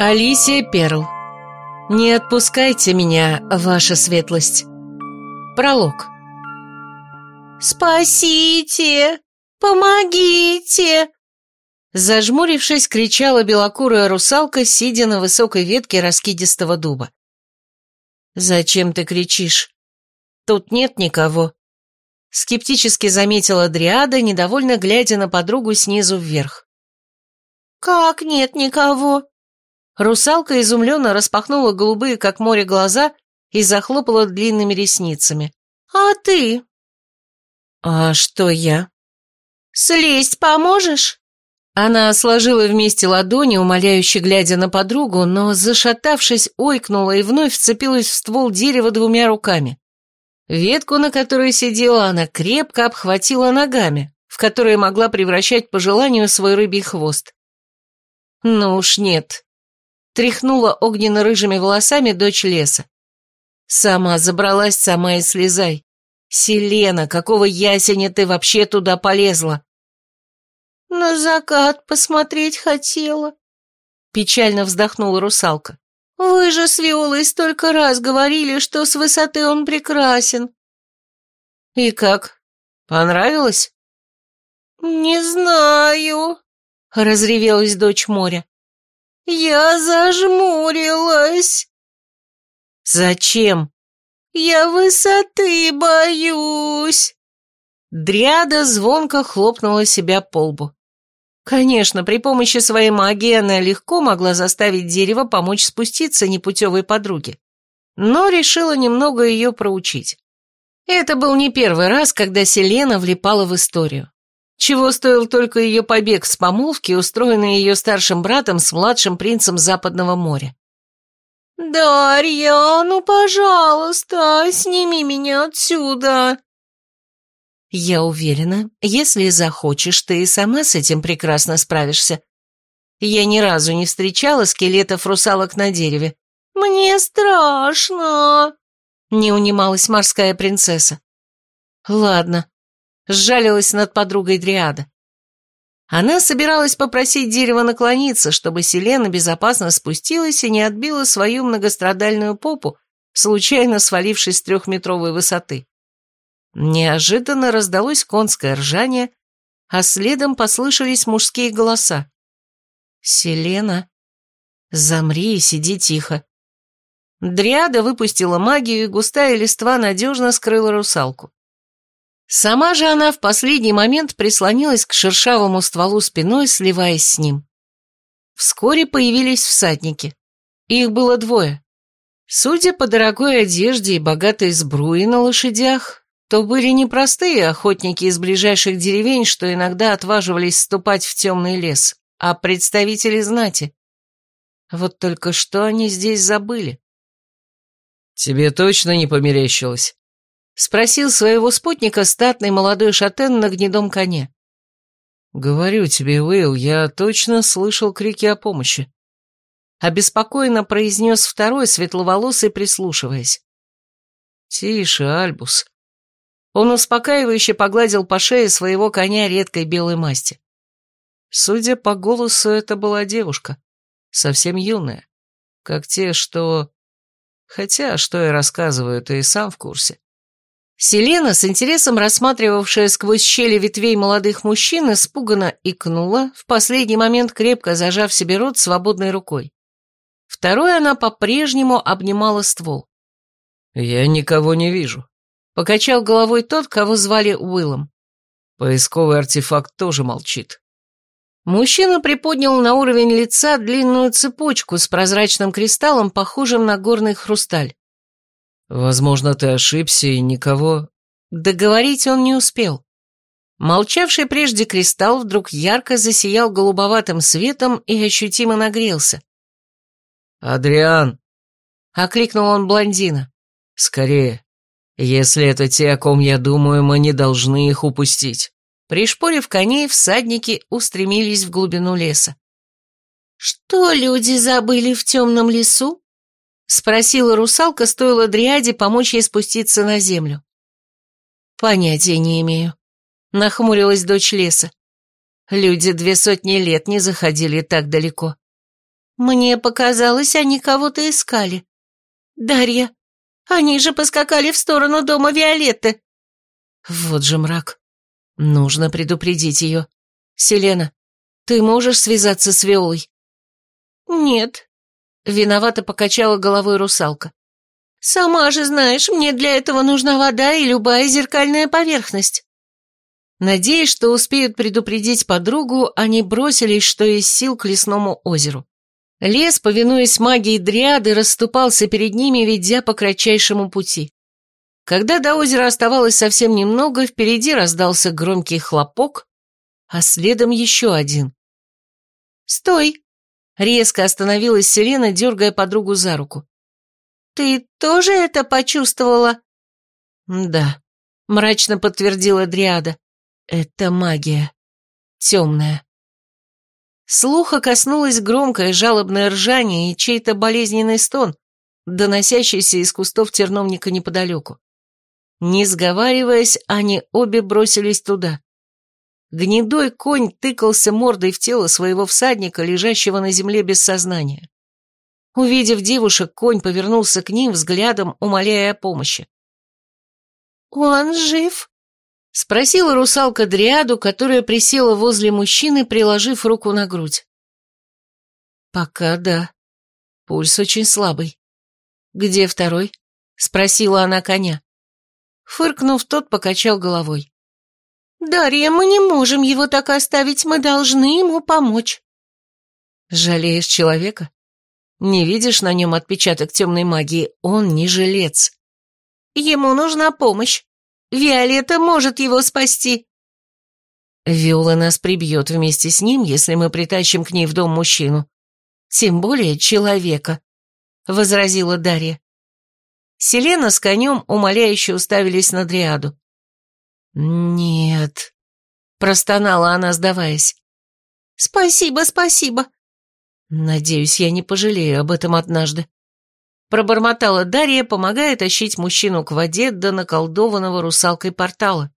Алисия Перл. Не отпускайте меня, ваша светлость. Пролог. «Спасите! Помогите!» Зажмурившись, кричала белокурая русалка, сидя на высокой ветке раскидистого дуба. «Зачем ты кричишь? Тут нет никого», — скептически заметила Дриада, недовольно глядя на подругу снизу вверх. «Как нет никого?» Русалка изумленно распахнула голубые, как море, глаза и захлопала длинными ресницами. «А ты?» «А что я?» «Слезть поможешь?» Она сложила вместе ладони, умоляюще глядя на подругу, но, зашатавшись, ойкнула и вновь вцепилась в ствол дерева двумя руками. Ветку, на которой сидела, она крепко обхватила ногами, в которые могла превращать по желанию свой рыбий хвост. Ну уж нет. Тряхнула огненно-рыжими волосами дочь леса. Сама забралась, сама и слезай. «Селена, какого ясеня ты вообще туда полезла?» «На закат посмотреть хотела», — печально вздохнула русалка. «Вы же с Виолой столько раз говорили, что с высоты он прекрасен». «И как? Понравилось?» «Не знаю», — разревелась дочь моря. «Я зажмурилась». «Зачем?» «Я высоты боюсь!» Дриада звонко хлопнула себя по лбу. Конечно, при помощи своей магии она легко могла заставить дерево помочь спуститься непутевой подруге, но решила немного ее проучить. Это был не первый раз, когда Селена влипала в историю. Чего стоил только ее побег с помолвки, устроенный ее старшим братом с младшим принцем Западного моря. «Дарья, ну, пожалуйста, сними меня отсюда!» «Я уверена, если захочешь, ты и сама с этим прекрасно справишься. Я ни разу не встречала скелетов-русалок на дереве». «Мне страшно!» — не унималась морская принцесса. «Ладно», — сжалилась над подругой Дриада. Она собиралась попросить дерево наклониться, чтобы Селена безопасно спустилась и не отбила свою многострадальную попу, случайно свалившись с трехметровой высоты. Неожиданно раздалось конское ржание, а следом послышались мужские голоса. «Селена, замри и сиди тихо». Дриада выпустила магию, и густая листва надежно скрыла русалку. Сама же она в последний момент прислонилась к шершавому стволу спиной, сливаясь с ним. Вскоре появились всадники. Их было двое. Судя по дорогой одежде и богатой сбруе на лошадях, то были не простые охотники из ближайших деревень, что иногда отваживались вступать в темный лес, а представители знати. Вот только что они здесь забыли. «Тебе точно не померещилось?» Спросил своего спутника статный молодой шатен на гнедом коне. «Говорю тебе, Уилл, я точно слышал крики о помощи». Обеспокоенно произнес второй светловолосый, прислушиваясь. «Тише, Альбус». Он успокаивающе погладил по шее своего коня редкой белой масти. Судя по голосу, это была девушка, совсем юная, как те, что... Хотя, что я рассказываю, ты и сам в курсе. Селена, с интересом рассматривавшая сквозь щели ветвей молодых мужчин, испуганно икнула, в последний момент крепко зажав себе рот свободной рукой. Второй она по-прежнему обнимала ствол. «Я никого не вижу», — покачал головой тот, кого звали Уиллом. «Поисковый артефакт тоже молчит». Мужчина приподнял на уровень лица длинную цепочку с прозрачным кристаллом, похожим на горный хрусталь. Возможно, ты ошибся и никого... Договорить он не успел. Молчавший прежде кристалл вдруг ярко засиял голубоватым светом и ощутимо нагрелся. «Адриан!» — окликнул он блондина. «Скорее. Если это те, о ком я думаю, мы не должны их упустить». Пришпорив коней, всадники устремились в глубину леса. «Что люди забыли в темном лесу?» Спросила русалка, стоило Дриаде помочь ей спуститься на землю. Понятия не имею. Нахмурилась дочь леса. Люди две сотни лет не заходили так далеко. Мне показалось, они кого-то искали. Дарья, они же поскакали в сторону дома Виолетты. Вот же мрак. Нужно предупредить ее. Селена, ты можешь связаться с Виолой? Нет. Виновато покачала головой русалка. Сама же знаешь, мне для этого нужна вода и любая зеркальная поверхность. Надеясь, что успеют предупредить подругу, они бросились, что из сил, к лесному озеру. Лес, повинуясь магии дриады, расступался перед ними, ведя по кратчайшему пути. Когда до озера оставалось совсем немного, впереди раздался громкий хлопок, а следом еще один. «Стой!» — резко остановилась Селена, дергая подругу за руку. «Ты тоже это почувствовала?» «Да», — мрачно подтвердила Дриада. Это магия. Темная. Слуха коснулось громкое жалобное ржание и чей-то болезненный стон, доносящийся из кустов терновника неподалеку. Не сговариваясь, они обе бросились туда. Гнедой конь тыкался мордой в тело своего всадника, лежащего на земле без сознания. Увидев девушек, конь повернулся к ним, взглядом умоляя о помощи. «Он жив?» Спросила русалка Дриаду, которая присела возле мужчины, приложив руку на грудь. «Пока да. Пульс очень слабый. Где второй?» — спросила она коня. Фыркнув, тот покачал головой. «Дарья, мы не можем его так оставить, мы должны ему помочь». «Жалеешь человека? Не видишь на нем отпечаток темной магии? Он не жилец». «Ему нужна помощь. Виолетта может его спасти». Виола нас прибьет вместе с ним, если мы притащим к ней в дом мужчину. Тем более человека, — возразила Дарья. Селена с конем умоляюще уставились на Дриаду. «Нет», — простонала она, сдаваясь. «Спасибо, спасибо». «Надеюсь, я не пожалею об этом однажды», Пробормотала Дарья, помогая тащить мужчину к воде до наколдованного русалкой портала.